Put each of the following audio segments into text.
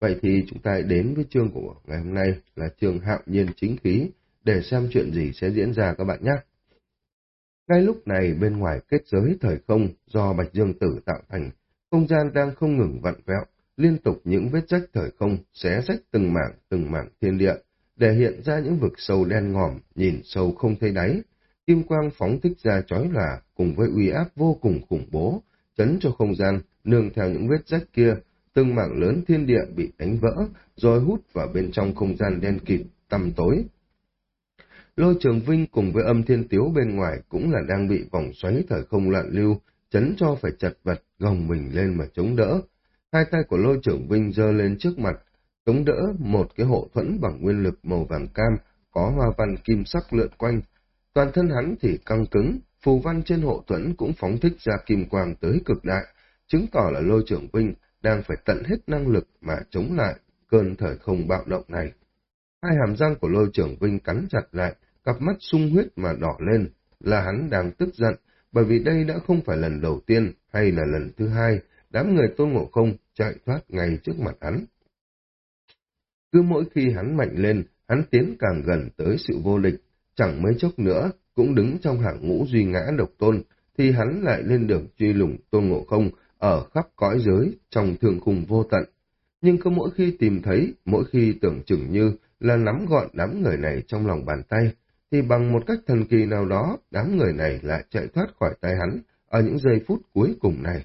Vậy thì chúng ta đến với chương của ngày hôm nay là chương hạo nhiên chính khí, để xem chuyện gì sẽ diễn ra các bạn nhé. Ngay lúc này bên ngoài kết giới thời không do Bạch Dương Tử tạo thành, không gian đang không ngừng vặn vẹo, liên tục những vết rách thời không xé rách từng mảng từng mảng thiên địa, để hiện ra những vực sâu đen ngòm, nhìn sâu không thấy đáy. Kim quang phóng thích ra chói lòa cùng với uy áp vô cùng khủng bố, chấn cho không gian, nương theo những vết rách kia, từng mảng lớn thiên địa bị đánh vỡ, rồi hút vào bên trong không gian đen kịt, tăm tối. Lôi trường vinh cùng với âm thiên tiếu bên ngoài cũng là đang bị vòng xoáy thời không loạn lưu, chấn cho phải chật vật, gồng mình lên mà chống đỡ. Hai tay của lôi trưởng vinh giơ lên trước mặt, chống đỡ một cái hộ thuẫn bằng nguyên lực màu vàng cam, có hoa văn kim sắc lượn quanh. Toàn thân hắn thì căng cứng, phù văn trên hộ thuẫn cũng phóng thích ra kim quang tới cực đại, chứng tỏ là lôi trưởng vinh đang phải tận hết năng lực mà chống lại cơn thời không bạo động này. Hai hàm răng của lôi trưởng vinh cắn chặt lại, cặp mắt sung huyết mà đỏ lên, là hắn đang tức giận, bởi vì đây đã không phải lần đầu tiên hay là lần thứ hai, đám người tôn ngộ không chạy thoát ngay trước mặt hắn. Cứ mỗi khi hắn mạnh lên, hắn tiến càng gần tới sự vô địch, chẳng mấy chốc nữa, cũng đứng trong hàng ngũ duy ngã độc tôn, thì hắn lại lên đường truy lùng tôn ngộ không ở khắp cõi giới trong thương khung vô tận. Nhưng cứ mỗi khi tìm thấy, mỗi khi tưởng chừng như là nắm gọn đám người này trong lòng bàn tay, thì bằng một cách thần kỳ nào đó, đám người này lại chạy thoát khỏi tay hắn ở những giây phút cuối cùng này.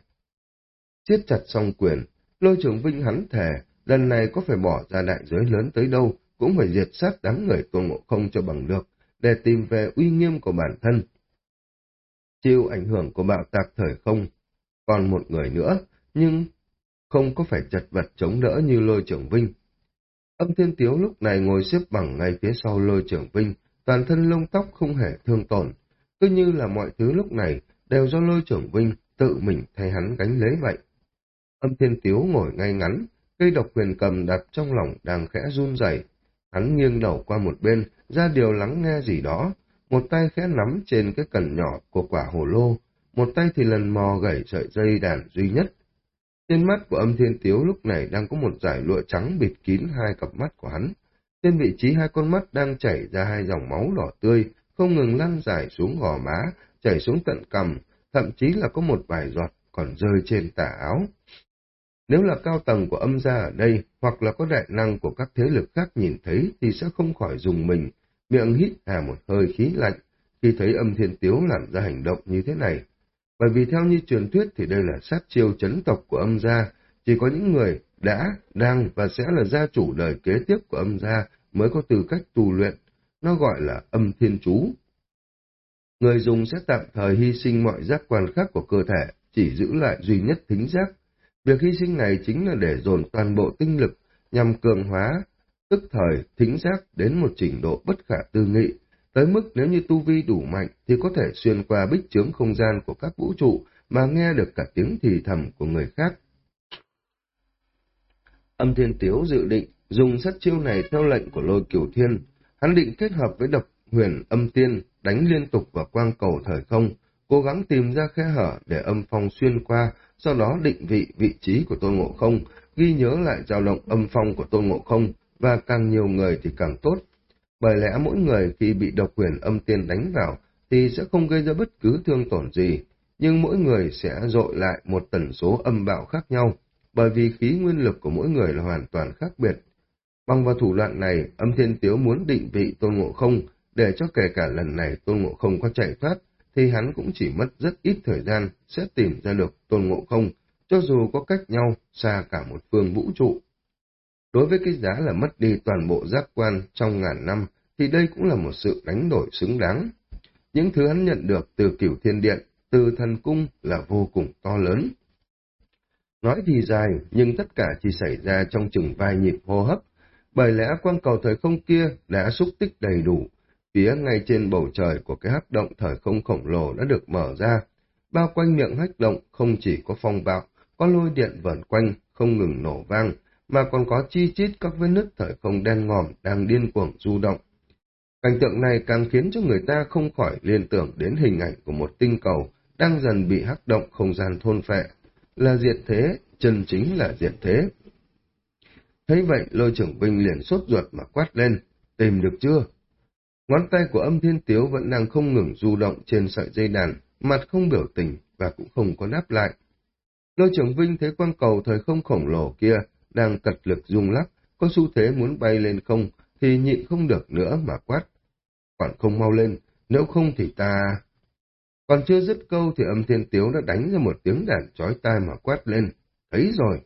Siết chặt song quyền, lôi trưởng vinh hắn thề, lần này có phải bỏ ra đại giới lớn tới đâu, cũng phải diệt sát đám người tôn ngộ không cho bằng được, để tìm về uy nghiêm của bản thân. Chịu ảnh hưởng của bạo tạc thời không, còn một người nữa, nhưng không có phải chật vật chống đỡ như lôi trưởng vinh. Âm thiên tiếu lúc này ngồi xếp bằng ngay phía sau lôi trưởng vinh, toàn thân lông tóc không hề thương tổn, cứ như là mọi thứ lúc này đều do lôi trưởng vinh tự mình thay hắn gánh lấy vậy. Âm thiên tiếu ngồi ngay ngắn, cây độc quyền cầm đặt trong lòng đang khẽ run rẩy. Hắn nghiêng đầu qua một bên, ra điều lắng nghe gì đó, một tay khẽ nắm trên cái cần nhỏ của quả hồ lô, một tay thì lần mò gảy sợi dây đàn duy nhất. Trên mắt của âm thiên tiếu lúc này đang có một dải lụa trắng bịt kín hai cặp mắt của hắn. Trên vị trí hai con mắt đang chảy ra hai dòng máu đỏ tươi, không ngừng lăn dài xuống gò má, chảy xuống tận cằm, thậm chí là có một vài giọt còn rơi trên tà áo. Nếu là cao tầng của âm gia ở đây, hoặc là có đại năng của các thế lực khác nhìn thấy thì sẽ không khỏi dùng mình, miệng hít hà một hơi khí lạnh, khi thấy âm thiên tiếu làm ra hành động như thế này. Bởi vì theo như truyền thuyết thì đây là sát chiêu chấn tộc của âm gia, chỉ có những người đã, đang và sẽ là gia chủ đời kế tiếp của âm gia mới có tư cách tu luyện. Nó gọi là âm thiên chú. Người dùng sẽ tạm thời hy sinh mọi giác quan khác của cơ thể, chỉ giữ lại duy nhất thính giác. Việc hy sinh này chính là để dồn toàn bộ tinh lực nhằm cường hóa, tức thời thính giác đến một trình độ bất khả tư nghị, tới mức nếu như tu vi đủ mạnh thì có thể xuyên qua bích chướng không gian của các vũ trụ mà nghe được cả tiếng thì thầm của người khác. Âm thiên tiếu dự định dùng sát chiêu này theo lệnh của lôi cửu thiên, hắn định kết hợp với độc huyền âm tiên đánh liên tục vào quang cầu thời không, cố gắng tìm ra khe hở để âm phong xuyên qua, sau đó định vị vị trí của tôn ngộ không, ghi nhớ lại dao động âm phong của tôn ngộ không, và càng nhiều người thì càng tốt. Bởi lẽ mỗi người khi bị độc quyền âm tiên đánh vào thì sẽ không gây ra bất cứ thương tổn gì, nhưng mỗi người sẽ dội lại một tần số âm bạo khác nhau, bởi vì khí nguyên lực của mỗi người là hoàn toàn khác biệt. Bằng vào thủ đoạn này, âm thiên tiếu muốn định vị tôn ngộ không, để cho kể cả lần này tôn ngộ không có chạy thoát, thì hắn cũng chỉ mất rất ít thời gian sẽ tìm ra được tôn ngộ không, cho dù có cách nhau xa cả một phương vũ trụ. Đối với cái giá là mất đi toàn bộ giác quan trong ngàn năm, thì đây cũng là một sự đánh đổi xứng đáng. Những thứ hắn nhận được từ cửu thiên điện, từ thần cung là vô cùng to lớn. Nói thì dài, nhưng tất cả chỉ xảy ra trong chừng vài nhịp hô hấp, bởi lẽ quang cầu thời không kia đã xúc tích đầy đủ, phía ngay trên bầu trời của cái hắc động thời không khổng lồ đã được mở ra. Bao quanh miệng hắc động không chỉ có phong bạo, có lôi điện vẩn quanh, không ngừng nổ vang, mà còn có chi chít các vết nứt thời không đen ngòm đang điên cuồng du động. Cảnh tượng này càng khiến cho người ta không khỏi liên tưởng đến hình ảnh của một tinh cầu đang dần bị hắc động không gian thôn phệ. Là diệt thế, chân chính là diệt thế. Thấy vậy, lôi trưởng Vinh liền sốt ruột mà quát lên, tìm được chưa? Ngón tay của âm thiên tiếu vẫn đang không ngừng du động trên sợi dây đàn, mặt không biểu tình và cũng không có đáp lại. Lôi trưởng Vinh thấy quang cầu thời không khổng lồ kia đang cật lực rung lắc, có xu thế muốn bay lên không, thì nhịn không được nữa mà quát. Còn không mau lên, nếu không thì ta... Còn chưa dứt câu thì âm thiên tiếu đã đánh ra một tiếng đàn chói tai mà quát lên. Thấy rồi.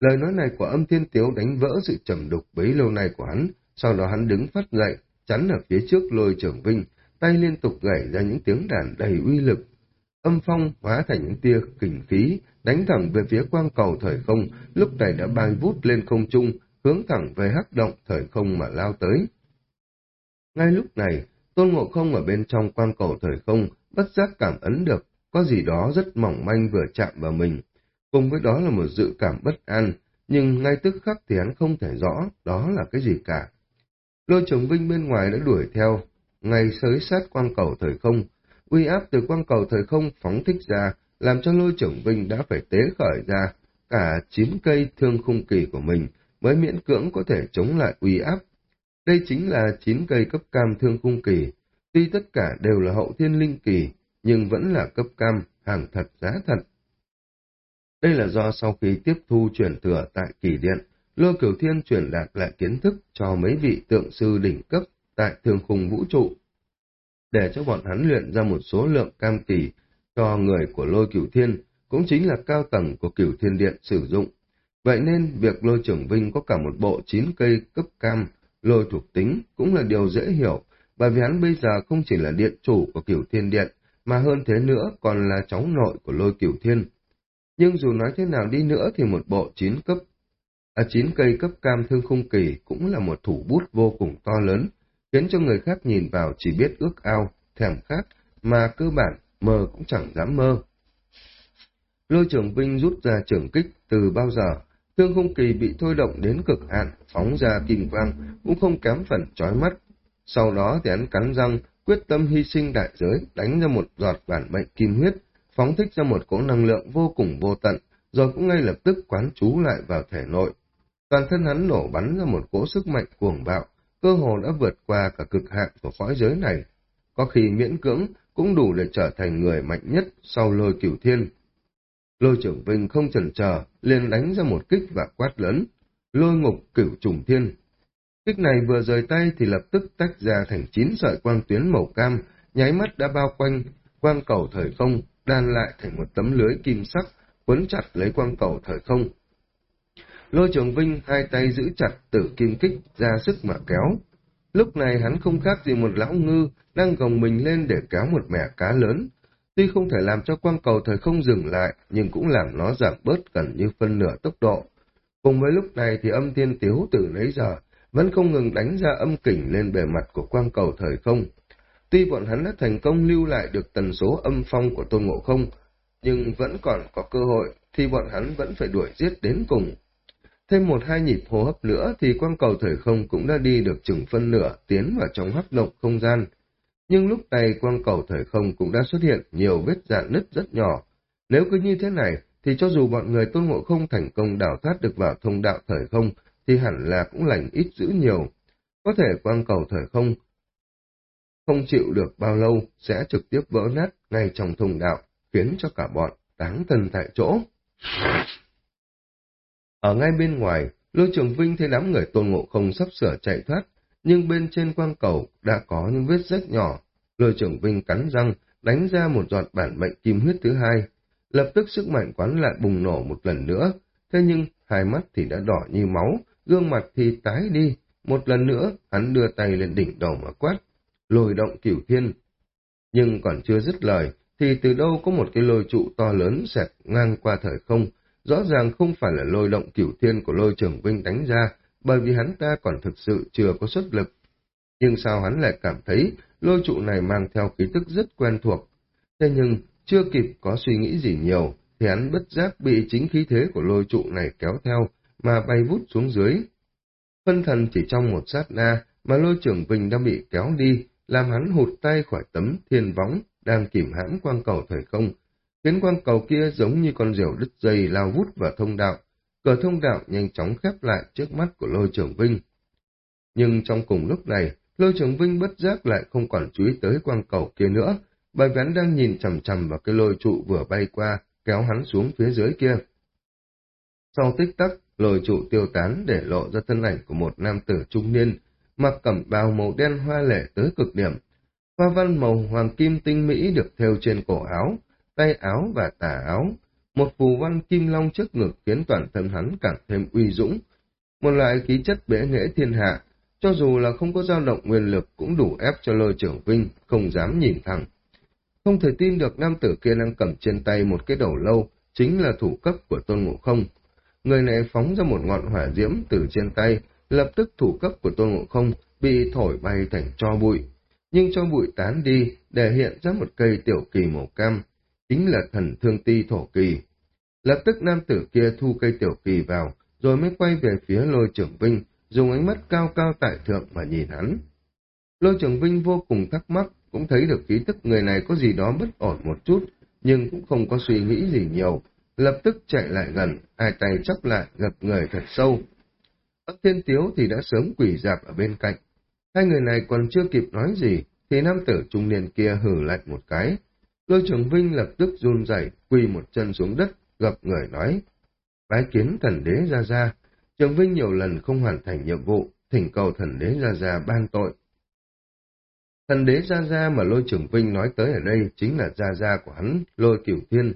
Lời nói này của âm thiên tiếu đánh vỡ sự trầm đục bấy lâu nay của hắn, sau đó hắn đứng phát dậy, chắn ở phía trước lôi trưởng vinh, tay liên tục gảy ra những tiếng đàn đầy uy lực. Âm phong hóa thành những tia kình khí, đánh thẳng về phía quang cầu thời không, lúc này đã bay vút lên không trung, hướng thẳng về hắc động thời không mà lao tới. Ngay lúc này, Tôn Ngộ Không ở bên trong quang cầu thời không, bất giác cảm ấn được, có gì đó rất mỏng manh vừa chạm vào mình. Cùng với đó là một dự cảm bất an, nhưng ngay tức khắc thì hắn không thể rõ đó là cái gì cả. Lôi Trồng Vinh bên ngoài đã đuổi theo, ngay sới sát quang cầu thời không, uy áp từ quang cầu thời không phóng thích ra, làm cho lôi trưởng Vinh đã phải tế khởi ra cả chín cây thương khung kỳ của mình mới miễn cưỡng có thể chống lại uy áp. Đây chính là chín cây cấp cam thương khung kỳ, tuy tất cả đều là hậu thiên linh kỳ, nhưng vẫn là cấp cam, hàng thật giá thật. Đây là do sau khi tiếp thu truyền thừa tại kỳ điện, Lô Kiều Thiên truyền đạt lại kiến thức cho mấy vị tượng sư đỉnh cấp tại thương khung vũ trụ, để cho bọn hắn luyện ra một số lượng cam kỳ cho người của lôi cửu thiên, cũng chính là cao tầng của cửu thiên điện sử dụng. Vậy nên việc lôi trưởng Vinh có cả một bộ chín cây cấp cam, lôi thuộc tính cũng là điều dễ hiểu, bởi vì hắn bây giờ không chỉ là điện chủ của cửu thiên điện, mà hơn thế nữa còn là cháu nội của lôi cửu thiên. Nhưng dù nói thế nào đi nữa thì một bộ chín cấp à, chín cây cấp cam thương khung kỳ cũng là một thủ bút vô cùng to lớn, khiến cho người khác nhìn vào chỉ biết ước ao, thèm khát, mà cơ bản mơ cũng chẳng dám mơ. Lôi trưởng Vinh rút ra trưởng kích từ bao giờ, thương không kỳ bị thôi động đến cực hạn, phóng ra kim quang, cũng không kém phần chói mắt. Sau đó thì hắn cắn răng, quyết tâm hy sinh đại giới, đánh ra một giọt bản mệnh kim huyết, phóng thích ra một cỗ năng lượng vô cùng vô tận, rồi cũng ngay lập tức quán trú lại vào thể nội. Toàn thân hắn nổ bắn ra một cỗ sức mạnh cuồng bạo, cơ hồ đã vượt qua cả cực hạn của cõi giới này. Có khi miễn cưỡng cũng đủ để trở thành người mạnh nhất sau lôi cửu thiên. Lôi trưởng Vinh không chần chờ, liền đánh ra một kích và quát lớn, lôi ngục cửu trùng thiên. Kích này vừa rời tay thì lập tức tách ra thành chín sợi quang tuyến màu cam, nháy mắt đã bao quanh quang cầu thời không, đan lại thành một tấm lưới kim sắc, quấn chặt lấy quang cầu thời không. Lôi trường Vinh hai tay giữ chặt tử kim kích ra sức mà kéo. Lúc này hắn không khác gì một lão ngư đang gồng mình lên để kéo một mẻ cá lớn. Tuy không thể làm cho quang cầu thời không dừng lại, nhưng cũng làm nó giảm bớt gần như phân nửa tốc độ. Cùng với lúc này thì âm thiên tiếu từ nấy giờ vẫn không ngừng đánh ra âm kình lên bề mặt của quang cầu thời không. Tuy bọn hắn đã thành công lưu lại được tần số âm phong của Tôn Ngộ Không, nhưng vẫn còn có cơ hội thì bọn hắn vẫn phải đuổi giết đến cùng. Thêm một hai nhịp hô hấp nữa thì quang cầu thời không cũng đã đi được chừng phân nửa tiến vào trong hấp động không gian. Nhưng lúc này quang cầu thời không cũng đã xuất hiện nhiều vết dạn nứt rất nhỏ. Nếu cứ như thế này thì cho dù bọn người tôn ngộ không thành công đào thoát được vào thông đạo thời không thì hẳn là cũng lành ít dữ nhiều. Có thể quang cầu thời không không chịu được bao lâu sẽ trực tiếp vỡ nát ngay trong thông đạo, khiến cho cả bọn đáng thân tại chỗ. Ở ngay bên ngoài, Lôi Trường Vinh thấy đám người tôn ngộ không sắp sửa chạy thoát, nhưng bên trên quang cầu đã có những vết rách nhỏ. Lôi Trường Vinh cắn răng, đánh ra một giọt bản mệnh kim huyết thứ hai. Lập tức sức mạnh quán lại bùng nổ một lần nữa, thế nhưng hai mắt thì đã đỏ như máu, gương mặt thì tái đi. Một lần nữa, hắn đưa tay lên đỉnh đầu mà quát, lôi động cửu thiên. Nhưng còn chưa dứt lời, thì từ đâu có một cái lôi trụ to lớn xẹt ngang qua thời không, rõ ràng không phải là lôi động cửu thiên của lôi trưởng Vinh đánh ra, bởi vì hắn ta còn thực sự chưa có xuất lực. Nhưng sao hắn lại cảm thấy lôi trụ này mang theo ký tức rất quen thuộc. Thế nhưng, chưa kịp có suy nghĩ gì nhiều, thì hắn bất giác bị chính khí thế của lôi trụ này kéo theo, mà bay vút xuống dưới. Phân thần chỉ trong một sát na, mà lôi trưởng Vinh đã bị kéo đi, làm hắn hụt tay khỏi tấm thiên võng đang kìm hãm quang cầu thời không, khiến quang cầu kia giống như con diều đứt dây lao vút vào thông đạo, cửa thông đạo nhanh chóng khép lại trước mắt của lôi trưởng Vinh. Nhưng trong cùng lúc này, lôi trưởng Vinh bất giác lại không còn chú ý tới quang cầu kia nữa, bởi ván đang nhìn chằm chằm vào cái lôi trụ vừa bay qua, kéo hắn xuống phía dưới kia. Sau tích tắc, lôi trụ tiêu tán để lộ ra thân ảnh của một nam tử trung niên, mặc cẩm bào màu đen hoa lệ tới cực điểm. Hoa văn màu hoàng kim tinh mỹ được thêu trên cổ áo, tay áo và tà áo. Một phù văn kim long trước ngực khiến toàn thân hắn càng thêm uy dũng. Một loại khí chất bể nghệ thiên hạ, cho dù là không có dao động nguyên lực cũng đủ ép cho lôi trưởng vinh, không dám nhìn thẳng. Không thể tin được nam tử kia đang cầm trên tay một cái đầu lâu, chính là thủ cấp của tôn ngộ không. Người này phóng ra một ngọn hỏa diễm từ trên tay, lập tức thủ cấp của tôn ngộ không bị thổi bay thành cho bụi. Nhưng cho bụi tán đi để hiện ra một cây tiểu kỳ màu cam, chính là thần thương ti thổ kỳ. Lập tức nam tử kia thu cây tiểu kỳ vào, rồi mới quay về phía lôi trưởng vinh, dùng ánh mắt cao cao tại thượng mà nhìn hắn. Lôi trưởng vinh vô cùng thắc mắc, cũng thấy được khí tức người này có gì đó bất ổn một chút, nhưng cũng không có suy nghĩ gì nhiều, lập tức chạy lại gần, hai tay chắp lại, gập người thật sâu. Ất thiên tiếu thì đã sớm quỷ dạp ở bên cạnh. Hai người này còn chưa kịp nói gì, thì nam tử trung niên kia hử lạnh một cái. Lôi trưởng Vinh lập tức run rẩy quỳ một chân xuống đất, gập người nói. Bái kiến thần đế ra ra, trường Vinh nhiều lần không hoàn thành nhiệm vụ, thỉnh cầu thần đế ra ra ban tội. Thần đế Gia Gia mà Lôi Trưởng Vinh nói tới ở đây chính là Gia Gia của hắn, Lôi Cửu Thiên.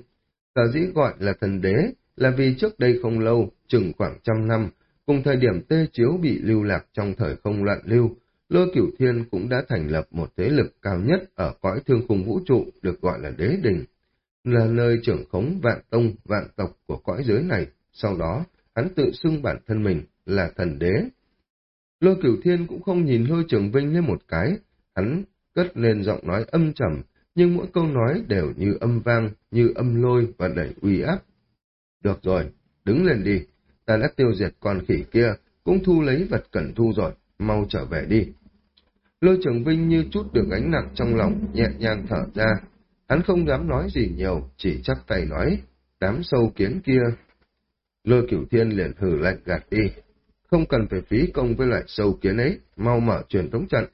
Sở dĩ gọi là thần đế là vì trước đây không lâu, chừng khoảng trăm năm, cùng thời điểm Tê Chiếu bị lưu lạc trong thời không loạn lưu, Lôi Cửu Thiên cũng đã thành lập một thế lực cao nhất ở cõi thương khung vũ trụ được gọi là đế đình, là nơi trưởng khống vạn tông, vạn tộc của cõi giới này. Sau đó, hắn tự xưng bản thân mình là thần đế. Lôi Cửu Thiên cũng không nhìn Lôi Trường Vinh lên một cái, Hắn cất lên giọng nói âm trầm, nhưng mỗi câu nói đều như âm vang, như âm lôi và đầy uy áp. Được rồi, đứng lên đi, ta đã tiêu diệt con khỉ kia, cũng thu lấy vật cần thu rồi, mau trở về đi. Lôi trường vinh như chút được gánh nặng trong lòng, nhẹ nhàng thở ra. Hắn không dám nói gì nhiều, chỉ chắc tay nói, đám sâu kiến kia. Lôi cửu thiên liền thử lạnh gạt đi. Không cần phải phí công với loại sâu kiến ấy, mau mở truyền thống trận,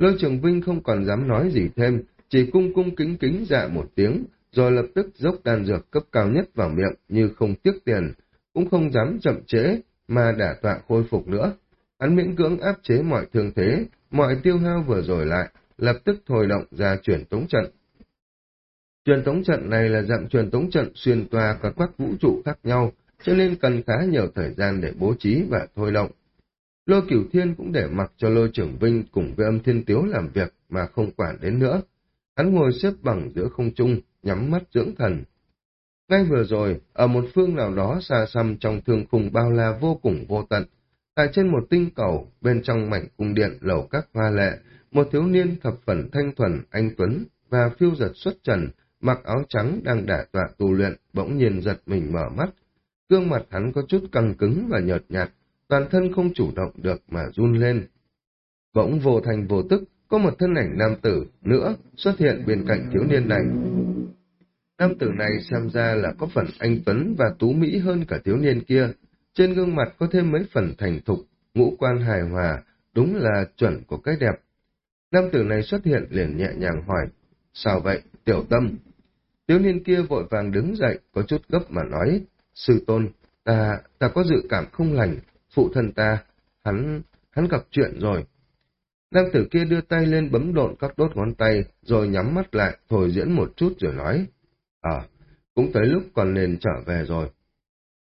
Lôi Trường Vinh không còn dám nói gì thêm, chỉ cung cung kính kính dạ một tiếng, rồi lập tức dốc đan dược cấp cao nhất vào miệng như không tiếc tiền, cũng không dám chậm trễ mà đả tọa khôi phục nữa. Hắn miễn cưỡng áp chế mọi thương thế, mọi tiêu hao vừa rồi lại, lập tức thôi động ra chuyển tống trận. Truyền tống trận này là dạng truyền tống trận xuyên toa các vũ trụ khác nhau, cho nên cần khá nhiều thời gian để bố trí và thôi động. Lôi cửu thiên cũng để mặc cho lôi trưởng Vinh cùng với âm thiên tiếu làm việc mà không quản đến nữa. Hắn ngồi xếp bằng giữa không trung, nhắm mắt dưỡng thần. Ngay vừa rồi, ở một phương nào đó xa xăm trong thương khung bao la vô cùng vô tận, tại trên một tinh cầu, bên trong mảnh cung điện lầu các hoa lệ, một thiếu niên thập phần thanh thuần, anh Tuấn và phiêu giật xuất trần, mặc áo trắng đang đả tọa tu luyện, bỗng nhiên giật mình mở mắt. Gương mặt hắn có chút căng cứng và nhợt nhạt, toàn thân không chủ động được mà run lên. Bỗng vô thành vô tức, có một thân ảnh nam tử nữa xuất hiện bên cạnh thiếu niên này. Nam tử này xem ra là có phần anh Tuấn và tú mỹ hơn cả thiếu niên kia, trên gương mặt có thêm mấy phần thành thục, ngũ quan hài hòa, đúng là chuẩn của cái đẹp. Nam tử này xuất hiện liền nhẹ nhàng hỏi, sao vậy, tiểu tâm? Thiếu niên kia vội vàng đứng dậy, có chút gấp mà nói, sư tôn, ta, ta có dự cảm không lành, phụ thân ta, hắn, hắn gặp chuyện rồi. Nam tử kia đưa tay lên bấm độn các đốt ngón tay, rồi nhắm mắt lại, thổi diễn một chút rồi nói, Ờ, cũng tới lúc còn nên trở về rồi.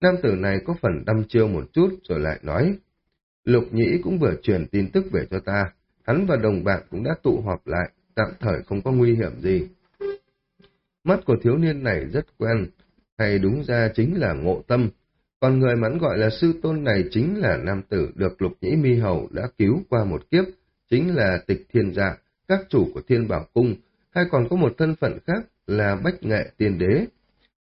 Nam tử này có phần đăm chiêu một chút rồi lại nói, Lục Nhĩ cũng vừa truyền tin tức về cho ta, hắn và đồng bạn cũng đã tụ họp lại, tạm thời không có nguy hiểm gì. Mắt của thiếu niên này rất quen, hay đúng ra chính là ngộ tâm, còn người mắn gọi là sư tôn này chính là nam tử được lục nhĩ mi hầu đã cứu qua một kiếp, chính là tịch thiên dạ, các chủ của thiên bảo cung, hay còn có một thân phận khác là bách nghệ tiên đế.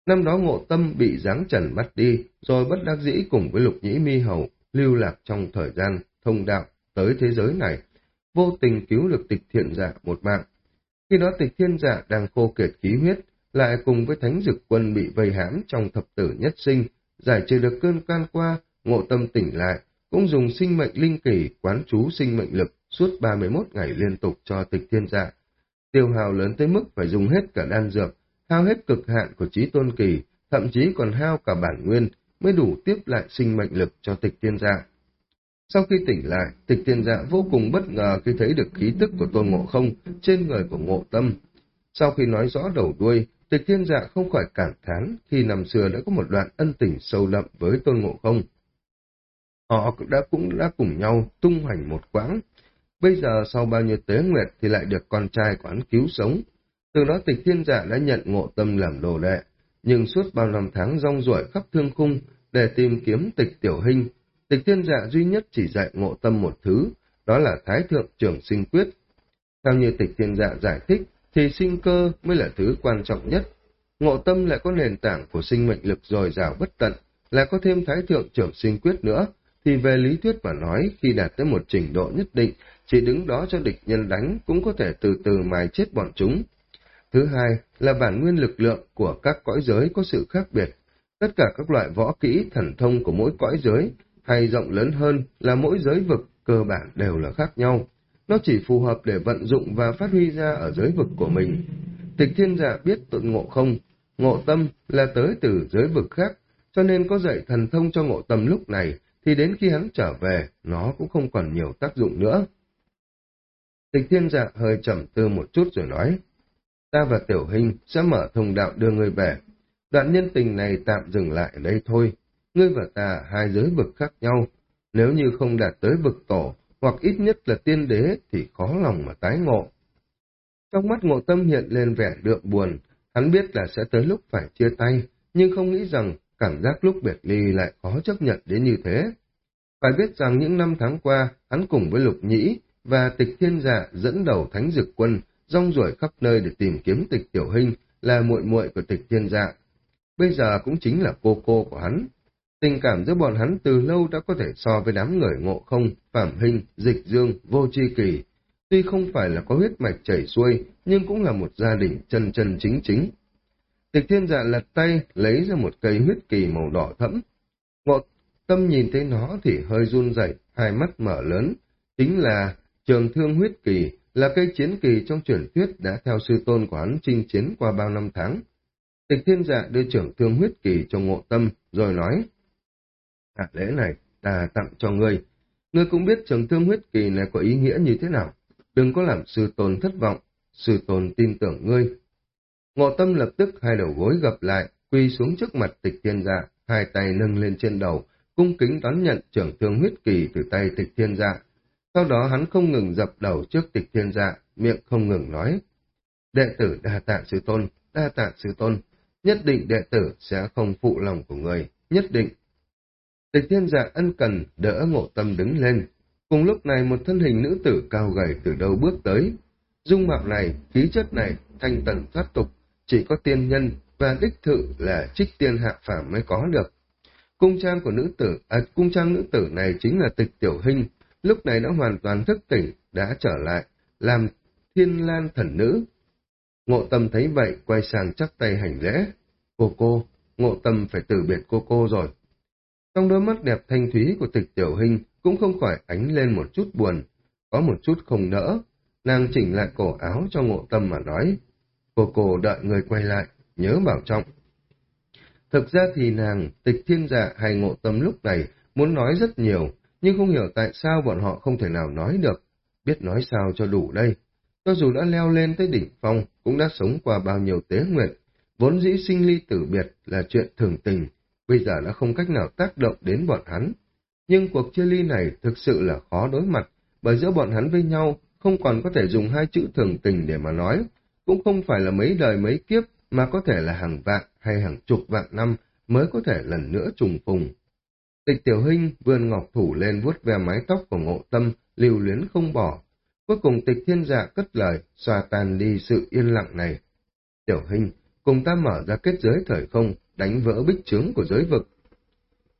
Năm đó ngộ tâm bị giáng trần bắt đi, rồi bất đắc dĩ cùng với lục nhĩ mi hầu lưu lạc trong thời gian thông đạo tới thế giới này, vô tình cứu được tịch thiên dạ một mạng. Khi đó tịch thiên dạ đang khô kiệt khí huyết, lại cùng với thánh dực quân bị vây hãm trong thập tử nhất sinh, giải trừ được cơn can qua, ngộ tâm tỉnh lại, cũng dùng sinh mệnh linh kỳ quán chú sinh mệnh lực suốt 31 ngày liên tục cho tịch thiên dạ. Tiêu hào lớn tới mức phải dùng hết cả đan dược, hao hết cực hạn của trí tôn kỳ, thậm chí còn hao cả bản nguyên, mới đủ tiếp lại sinh mệnh lực cho tịch thiên dạ. Sau khi tỉnh lại, tịch thiên dạ vô cùng bất ngờ khi thấy được khí tức của tôn ngộ không trên người của ngộ tâm. Sau khi nói rõ đầu đuôi, tịch thiên dạ không khỏi cảm thán khi năm xưa đã có một đoạn ân tình sâu đậm với tôn ngộ không. Họ đã cũng đã cùng nhau tung hoành một quãng. Bây giờ sau bao nhiêu tế nguyệt thì lại được con trai của hắn cứu sống. Từ đó tịch thiên dạ đã nhận ngộ tâm làm đồ đệ, nhưng suốt bao năm tháng rong ruổi khắp thương khung để tìm kiếm tịch tiểu hình, tịch thiên dạ duy nhất chỉ dạy ngộ tâm một thứ, đó là thái thượng trưởng sinh quyết. Theo như tịch thiên dạ giải thích, thì sinh cơ mới là thứ quan trọng nhất. Ngộ tâm lại có nền tảng của sinh mệnh lực dồi dào bất tận, lại có thêm thái thượng trưởng sinh quyết nữa, thì về lý thuyết mà nói, khi đạt tới một trình độ nhất định, chỉ đứng đó cho địch nhân đánh cũng có thể từ từ mài chết bọn chúng. Thứ hai là bản nguyên lực lượng của các cõi giới có sự khác biệt. Tất cả các loại võ kỹ, thần thông của mỗi cõi giới, hay rộng lớn hơn là mỗi giới vực cơ bản đều là khác nhau. Nó chỉ phù hợp để vận dụng và phát huy ra ở giới vực của mình. Tịch thiên giả biết tự ngộ không, ngộ tâm là tới từ giới vực khác, cho nên có dạy thần thông cho ngộ tâm lúc này, thì đến khi hắn trở về, nó cũng không còn nhiều tác dụng nữa. Tịch thiên dạ hơi trầm tư một chút rồi nói, ta và tiểu hình sẽ mở thông đạo đưa ngươi về. Đoạn nhân tình này tạm dừng lại ở đây thôi. Ngươi và ta hai giới vực khác nhau. Nếu như không đạt tới vực tổ, hoặc ít nhất là tiên đế thì khó lòng mà tái ngộ. Trong mắt ngộ tâm hiện lên vẻ đượm buồn, hắn biết là sẽ tới lúc phải chia tay, nhưng không nghĩ rằng cảm giác lúc biệt ly lại khó chấp nhận đến như thế. Phải biết rằng những năm tháng qua, hắn cùng với Lục Nhĩ và Tịch Thiên Dạ dẫn đầu Thánh Dực Quân, rong ruổi khắp nơi để tìm kiếm Tịch Tiểu Hinh là muội muội của Tịch Thiên Dạ. Bây giờ cũng chính là cô cô của hắn. Tình cảm giữa bọn hắn từ lâu đã có thể so với đám người ngộ không, phạm hình, dịch dương, vô chi kỳ. Tuy không phải là có huyết mạch chảy xuôi, nhưng cũng là một gia đình chân chân chính chính. Tịch thiên dạ lật tay, lấy ra một cây huyết kỳ màu đỏ thẫm. Ngộ tâm nhìn thấy nó thì hơi run rẩy, hai mắt mở lớn. Chính là trường thương huyết kỳ, là cây chiến kỳ trong truyền thuyết đã theo sư tôn của hắn chinh chiến qua bao năm tháng. Tịch thiên dạ đưa trưởng thương huyết kỳ cho ngộ tâm, rồi nói, Hạ lễ này, ta tặng cho ngươi. Ngươi cũng biết trưởng thương huyết kỳ này có ý nghĩa như thế nào. Đừng có làm sư tôn thất vọng, sư tôn tin tưởng ngươi. Ngộ tâm lập tức hai đầu gối gập lại, quy xuống trước mặt tịch thiên dạ, hai tay nâng lên trên đầu, cung kính đón nhận trưởng thương huyết kỳ từ tay tịch thiên dạ. Sau đó hắn không ngừng dập đầu trước tịch thiên dạ, miệng không ngừng nói. Đệ tử đa tạ sư tôn, đa tạ sư tôn, nhất định đệ tử sẽ không phụ lòng của người, nhất định. Tịch thiên dạ ân cần đỡ ngộ tâm đứng lên. Cùng lúc này một thân hình nữ tử cao gầy từ đâu bước tới. Dung mạo này, khí chất này, thanh tần thoát tục, chỉ có tiên nhân và đích thự là trích tiên hạ phàm mới có được. Cung trang của nữ tử, à, cung trang nữ tử này chính là tịch tiểu hình, lúc này đã hoàn toàn thức tỉnh, đã trở lại, làm thiên lan thần nữ. Ngộ tâm thấy vậy, quay sang chắp tay hành lễ. Cô cô, ngộ tâm phải từ biệt cô cô rồi. Trong đôi mắt đẹp thanh thúy của tịch tiểu hình cũng không khỏi ánh lên một chút buồn, có một chút không nỡ. Nàng chỉnh lại cổ áo cho ngộ tâm mà nói, cô cô đợi người quay lại, nhớ bảo trọng. Thực ra thì nàng, tịch thiên dạ hay ngộ tâm lúc này muốn nói rất nhiều, nhưng không hiểu tại sao bọn họ không thể nào nói được, biết nói sao cho đủ đây. Cho dù đã leo lên tới đỉnh phong, cũng đã sống qua bao nhiêu tế nguyện, vốn dĩ sinh ly tử biệt là chuyện thường tình, bây giờ đã không cách nào tác động đến bọn hắn. Nhưng cuộc chia ly này thực sự là khó đối mặt, bởi giữa bọn hắn với nhau không còn có thể dùng hai chữ thường tình để mà nói, cũng không phải là mấy đời mấy kiếp, mà có thể là hàng vạn hay hàng chục vạn năm mới có thể lần nữa trùng phùng. Tịch tiểu hình vươn ngọc thủ lên vuốt ve mái tóc của ngộ tâm, lưu luyến không bỏ. Cuối cùng tịch thiên dạ cất lời, xòa tàn đi sự yên lặng này. Tiểu hình, cùng ta mở ra kết giới thời không, đánh vỡ bích trướng của giới vực.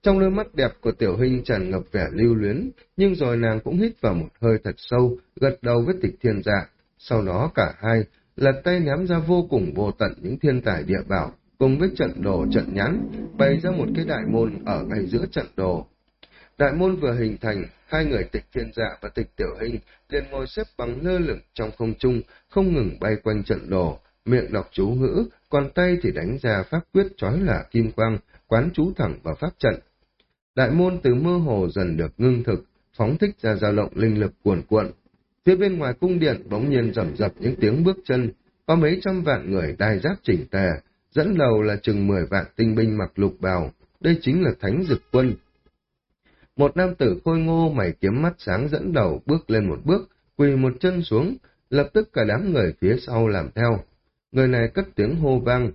Trong đôi mắt đẹp của tiểu hình tràn ngập vẻ lưu luyến, nhưng rồi nàng cũng hít vào một hơi thật sâu, gật đầu với tịch thiên dạ. Sau đó cả hai lật tay ném ra vô cùng vô tận những thiên tài địa bảo, cùng với trận đồ trận nhãn, bày ra một cái đại môn ở ngay giữa trận đồ. Đại môn vừa hình thành, hai người tịch thiên dạ và tịch tiểu hình liền ngồi xếp bằng lơ lửng trong không trung, không ngừng bay quanh trận đồ, miệng đọc chú ngữ, còn tay thì đánh ra pháp quyết trói lả kim quang, quán chú thẳng vào pháp trận. Đại môn từ mơ hồ dần được ngưng thực, phóng thích ra dao động linh lực cuồn cuộn. Phía bên ngoài cung điện bỗng nhiên rầm rập những tiếng bước chân, có mấy trăm vạn người đai giáp chỉnh tề, dẫn đầu là chừng mười vạn tinh binh mặc lục bào, đây chính là thánh dực quân. Một nam tử khôi ngô mày kiếm mắt sáng dẫn đầu bước lên một bước, quỳ một chân xuống, lập tức cả đám người phía sau làm theo. Người này cất tiếng hô vang.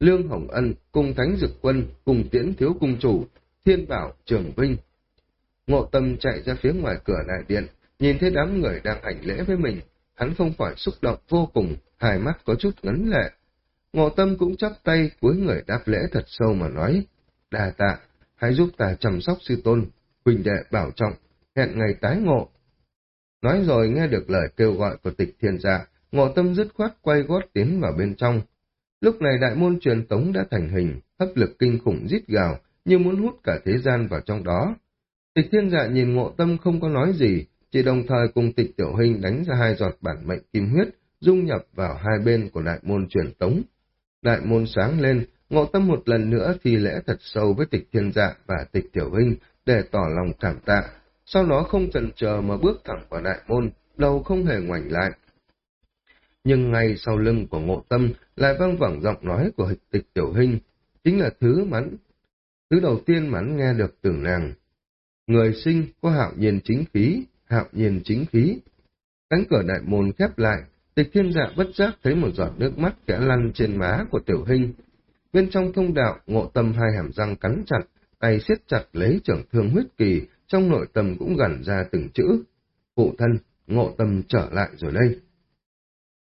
Lương Hồng Ân cùng thánh dực quân cùng tiễn thiếu cung chủ, thiên bảo trường vinh. Ngộ tâm chạy ra phía ngoài cửa đại điện, nhìn thấy đám người đang hành lễ với mình, hắn không khỏi xúc động vô cùng, hai mắt có chút ngấn lệ. Ngộ tâm cũng chắp tay cuối người đáp lễ thật sâu mà nói, đà tạ, hãy giúp ta chăm sóc sư tôn, huynh đệ bảo trọng, hẹn ngày tái ngộ. Nói rồi nghe được lời kêu gọi của tịch thiên dạ, ngộ tâm dứt khoát quay gót tiến vào bên trong. Lúc này đại môn truyền tống đã thành hình, hấp lực kinh khủng rít gào, như muốn hút cả thế gian vào trong đó. Tịch thiên dạ nhìn ngộ tâm không có nói gì, chỉ đồng thời cùng tịch tiểu hình đánh ra hai giọt bản mệnh kim huyết, dung nhập vào hai bên của đại môn truyền tống. Đại môn sáng lên, ngộ tâm một lần nữa thì lễ thật sâu với tịch thiên dạ và tịch tiểu huynh để tỏ lòng cảm tạ, sau đó không chần chờ mà bước thẳng vào đại môn, đầu không hề ngoảnh lại. Nhưng ngay sau lưng của ngộ tâm lại vang vẳng giọng nói của hịch tịch tiểu hình, chính là thứ mắn. Thứ đầu tiên mắn nghe được từ nàng. Người sinh có hạo nhiên chính khí, hạo nhiên chính khí. Cánh cửa đại môn khép lại, tịch thiên dạ bất giác thấy một giọt nước mắt kẽ lăn trên má của tiểu hình. Bên trong thông đạo, ngộ tâm hai hàm răng cắn chặt, tay siết chặt lấy trưởng thương huyết kỳ, trong nội tâm cũng gần ra từng chữ. Phụ thân, ngộ tâm trở lại rồi đây.